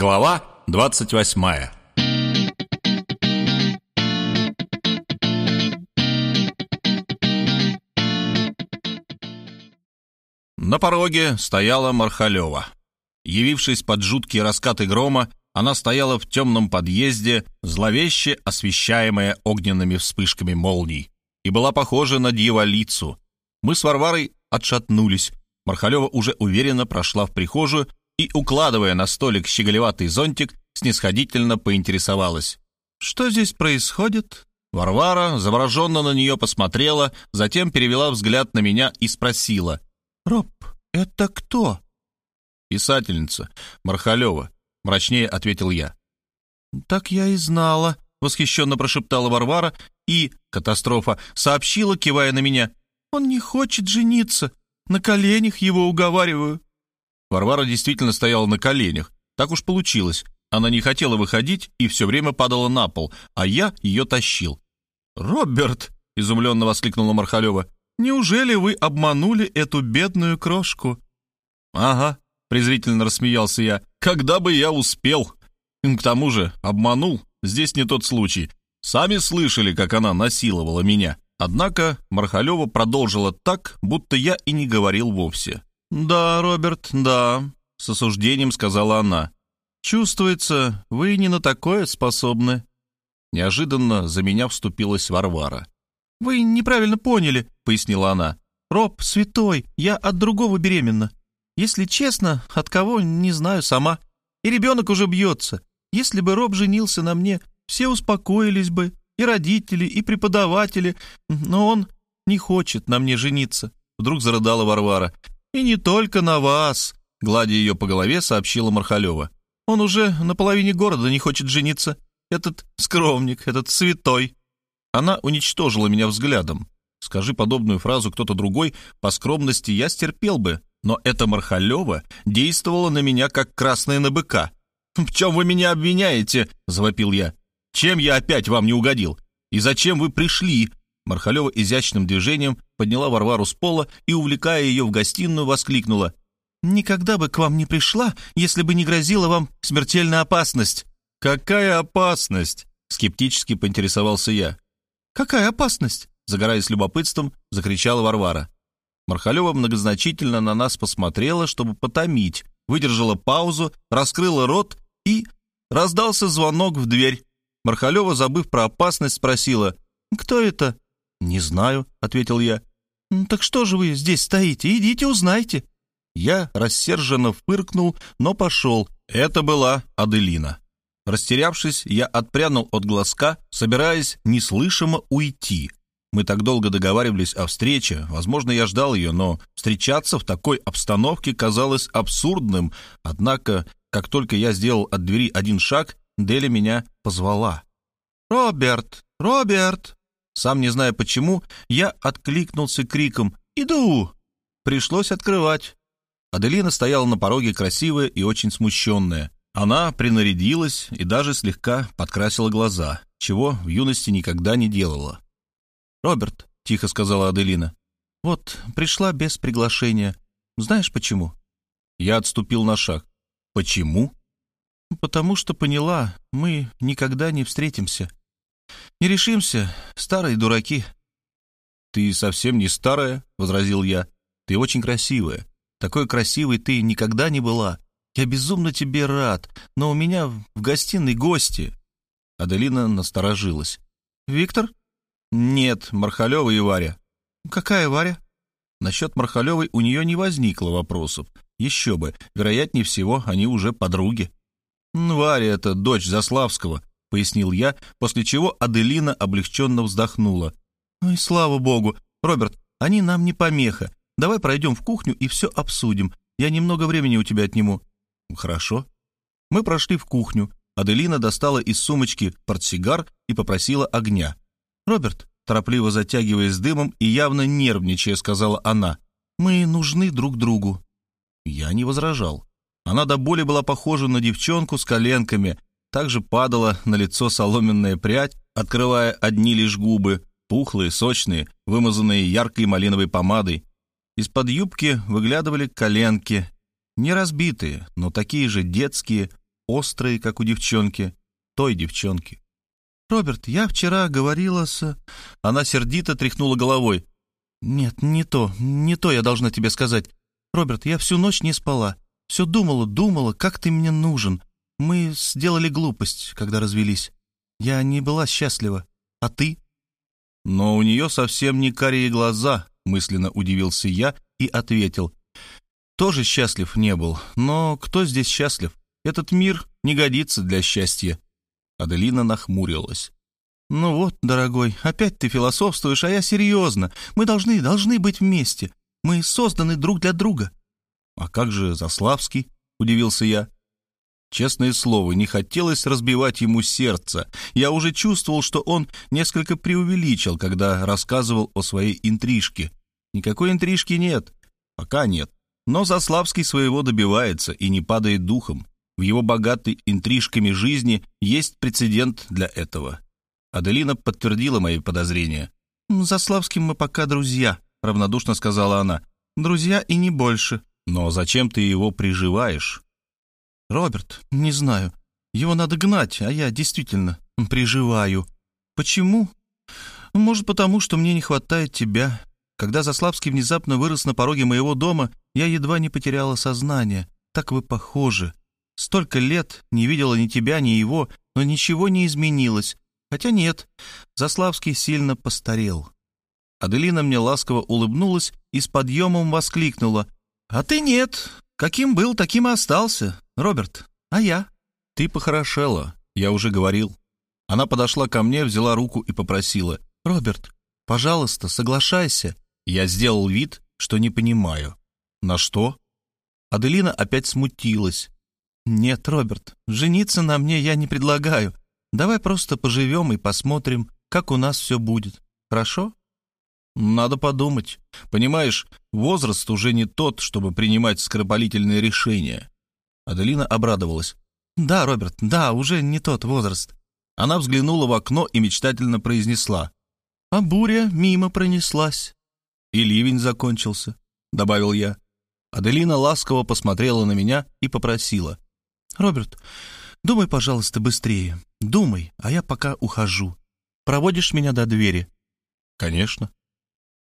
Глава 28 На пороге стояла Мархалева. Явившись под жуткие раскаты грома, она стояла в темном подъезде, зловеще освещаемая огненными вспышками молний, и была похожа на дьяволицу. Мы с Варварой отшатнулись. Мархалева уже уверенно прошла в прихожую и, укладывая на столик щеголеватый зонтик, снисходительно поинтересовалась. «Что здесь происходит?» Варвара завороженно на нее посмотрела, затем перевела взгляд на меня и спросила. «Роб, это кто?» «Писательница, Мархалева», — мрачнее ответил я. «Так я и знала», — восхищенно прошептала Варвара и, катастрофа, сообщила, кивая на меня. «Он не хочет жениться. На коленях его уговариваю». Варвара действительно стояла на коленях. Так уж получилось. Она не хотела выходить и все время падала на пол, а я ее тащил. «Роберт!» — изумленно воскликнула Мархалева. «Неужели вы обманули эту бедную крошку?» «Ага», — презрительно рассмеялся я. «Когда бы я успел?» «К тому же обманул. Здесь не тот случай. Сами слышали, как она насиловала меня». Однако Мархалева продолжила так, будто я и не говорил вовсе. «Да, Роберт, да», — с осуждением сказала она. «Чувствуется, вы не на такое способны». Неожиданно за меня вступилась Варвара. «Вы неправильно поняли», — пояснила она. «Роб, святой, я от другого беременна. Если честно, от кого, не знаю сама. И ребенок уже бьется. Если бы Роб женился на мне, все успокоились бы, и родители, и преподаватели, но он не хочет на мне жениться», — вдруг зарыдала Варвара. «И не только на вас», — гладя ее по голове, сообщила Мархалева. «Он уже на половине города не хочет жениться. Этот скромник, этот святой». Она уничтожила меня взглядом. Скажи подобную фразу кто-то другой, по скромности я стерпел бы, но эта Мархалева действовала на меня, как красная на быка. «В чем вы меня обвиняете?» — завопил я. Чем я опять вам не угодил? И зачем вы пришли?» Мархалева изящным движением подняла Варвару с пола и, увлекая ее в гостиную, воскликнула. «Никогда бы к вам не пришла, если бы не грозила вам смертельная опасность». «Какая опасность?» — скептически поинтересовался я. «Какая опасность?» — загораясь любопытством, закричала Варвара. Мархалева многозначительно на нас посмотрела, чтобы потомить, выдержала паузу, раскрыла рот и... Раздался звонок в дверь. Мархалева, забыв про опасность, спросила, «Кто это?» «Не знаю», — ответил я. «Так что же вы здесь стоите? Идите, узнайте». Я рассерженно фыркнул, но пошел. Это была Аделина. Растерявшись, я отпрянул от глазка, собираясь неслышимо уйти. Мы так долго договаривались о встрече, возможно, я ждал ее, но встречаться в такой обстановке казалось абсурдным. Однако, как только я сделал от двери один шаг, Дели меня позвала. «Роберт! Роберт!» Сам не зная почему, я откликнулся криком «Иду!». Пришлось открывать. Аделина стояла на пороге красивая и очень смущенная. Она принарядилась и даже слегка подкрасила глаза, чего в юности никогда не делала. «Роберт», — тихо сказала Аделина, — «вот, пришла без приглашения. Знаешь почему?» Я отступил на шаг. «Почему?» «Потому что поняла, мы никогда не встретимся. Не решимся, старые дураки». «Ты совсем не старая», — возразил я. «Ты очень красивая. Такой красивой ты никогда не была. Я безумно тебе рад, но у меня в гостиной гости». Аделина насторожилась. «Виктор?» «Нет, Мархалева и Варя». «Какая Варя?» Насчет Мархалевой у нее не возникло вопросов. Еще бы, вероятнее всего, они уже подруги. «Варя — это дочь Заславского», — пояснил я, после чего Аделина облегченно вздохнула. «Ой, слава богу! Роберт, они нам не помеха. Давай пройдем в кухню и все обсудим. Я немного времени у тебя отниму». «Хорошо». Мы прошли в кухню. Аделина достала из сумочки портсигар и попросила огня. «Роберт», торопливо затягиваясь дымом и явно нервничая, сказала она, «мы нужны друг другу». Я не возражал. Она до боли была похожа на девчонку с коленками, также падала на лицо соломенная прядь, открывая одни лишь губы, пухлые, сочные, вымазанные яркой малиновой помадой. Из-под юбки выглядывали коленки, не разбитые, но такие же детские, острые, как у девчонки, той девчонки. «Роберт, я вчера говорила с...» Она сердито тряхнула головой. «Нет, не то, не то я должна тебе сказать. Роберт, я всю ночь не спала. Все думала, думала, как ты мне нужен. Мы сделали глупость, когда развелись. Я не была счастлива. А ты?» «Но у нее совсем не карие глаза», — мысленно удивился я и ответил. «Тоже счастлив не был, но кто здесь счастлив? Этот мир не годится для счастья». Аделина нахмурилась. «Ну вот, дорогой, опять ты философствуешь, а я серьезно. Мы должны, должны быть вместе. Мы созданы друг для друга». «А как же Заславский?» — удивился я. Честное слово, не хотелось разбивать ему сердце. Я уже чувствовал, что он несколько преувеличил, когда рассказывал о своей интрижке. Никакой интрижки нет. Пока нет. Но Заславский своего добивается и не падает духом. В его богатой интрижками жизни есть прецедент для этого. Аделина подтвердила мои подозрения. «За Славским мы пока друзья», — равнодушно сказала она. «Друзья и не больше». «Но зачем ты его приживаешь?» «Роберт, не знаю. Его надо гнать, а я действительно приживаю. Почему? Может, потому, что мне не хватает тебя. Когда Заславский внезапно вырос на пороге моего дома, я едва не потеряла сознание. Так вы похожи. Столько лет не видела ни тебя, ни его, но ничего не изменилось. Хотя нет, Заславский сильно постарел. Аделина мне ласково улыбнулась и с подъемом воскликнула. «А ты нет. Каким был, таким и остался, Роберт. А я?» «Ты похорошела, я уже говорил». Она подошла ко мне, взяла руку и попросила. «Роберт, пожалуйста, соглашайся». Я сделал вид, что не понимаю. «На что?» Аделина опять смутилась. «Нет, Роберт, жениться на мне я не предлагаю. Давай просто поживем и посмотрим, как у нас все будет. Хорошо? Надо подумать. Понимаешь, возраст уже не тот, чтобы принимать скоропалительные решения. Аделина обрадовалась. Да, Роберт, да, уже не тот возраст. Она взглянула в окно и мечтательно произнесла. А буря мимо пронеслась. И ливень закончился, добавил я. Аделина ласково посмотрела на меня и попросила. «Роберт, думай, пожалуйста, быстрее. Думай, а я пока ухожу. Проводишь меня до двери?» «Конечно».